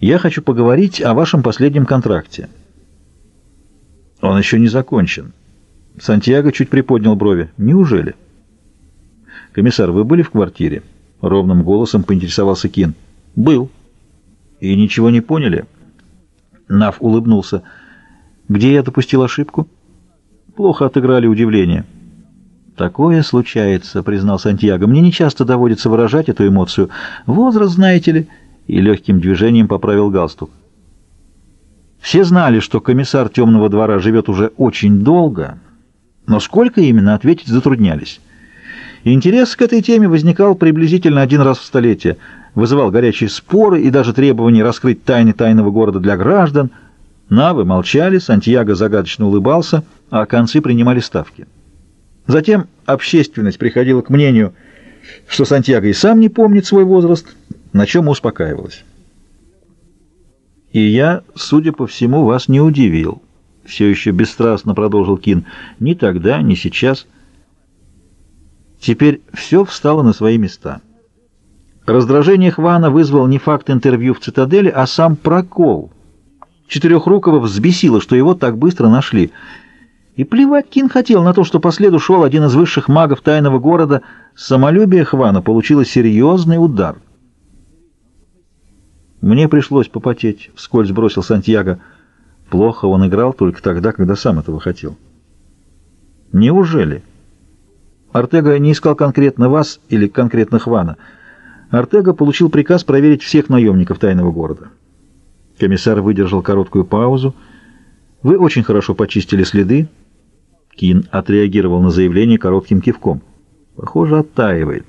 Я хочу поговорить о вашем последнем контракте. Он еще не закончен. Сантьяго чуть приподнял брови. Неужели? Комиссар, вы были в квартире? Ровным голосом поинтересовался Кин. Был. И ничего не поняли? Нав улыбнулся. Где я допустил ошибку? Плохо отыграли удивление. «Такое случается», — признал Сантьяго. «Мне не часто доводится выражать эту эмоцию. Возраст, знаете ли...» И легким движением поправил галстук. Все знали, что комиссар Темного двора живет уже очень долго, но сколько именно ответить затруднялись. Интерес к этой теме возникал приблизительно один раз в столетие, вызывал горячие споры и даже требования раскрыть тайны тайного города для граждан. Навы молчали, Сантьяго загадочно улыбался, а концы принимали ставки. Затем общественность приходила к мнению, что Сантьяго и сам не помнит свой возраст, на чем успокаивалась. «И я, судя по всему, вас не удивил», — все еще бесстрастно продолжил Кин. «Ни тогда, ни сейчас». Теперь все встало на свои места. Раздражение Хвана вызвал не факт интервью в «Цитадели», а сам прокол. Четырехрукого взбесило, что его так быстро нашли. И плевать Кин хотел на то, что по следу шел один из высших магов тайного города. Самолюбие Хвана получило серьезный удар. «Мне пришлось попотеть», — вскользь бросил Сантьяго. Плохо он играл только тогда, когда сам этого хотел. «Неужели?» Артега не искал конкретно вас или конкретно Хвана. Артега получил приказ проверить всех наемников тайного города. Комиссар выдержал короткую паузу. «Вы очень хорошо почистили следы». Кин отреагировал на заявление коротким кивком. «Похоже, оттаивает».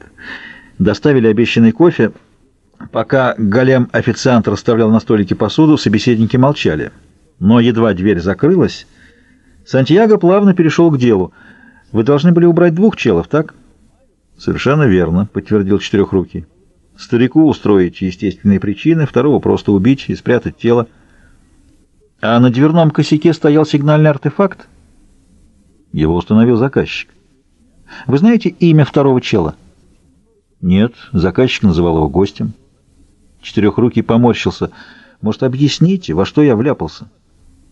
Доставили обещанный кофе. Пока голем-официант расставлял на столике посуду, собеседники молчали. Но едва дверь закрылась, Сантьяго плавно перешел к делу — вы должны были убрать двух челов, так? Совершенно верно, подтвердил Четырехрукий. Старику устроить естественные причины, второго просто убить и спрятать тело. А на дверном косяке стоял сигнальный артефакт? Его установил заказчик. Вы знаете имя второго чела? Нет, заказчик называл его гостем. Четырехрукий поморщился. Может, объясните, во что я вляпался?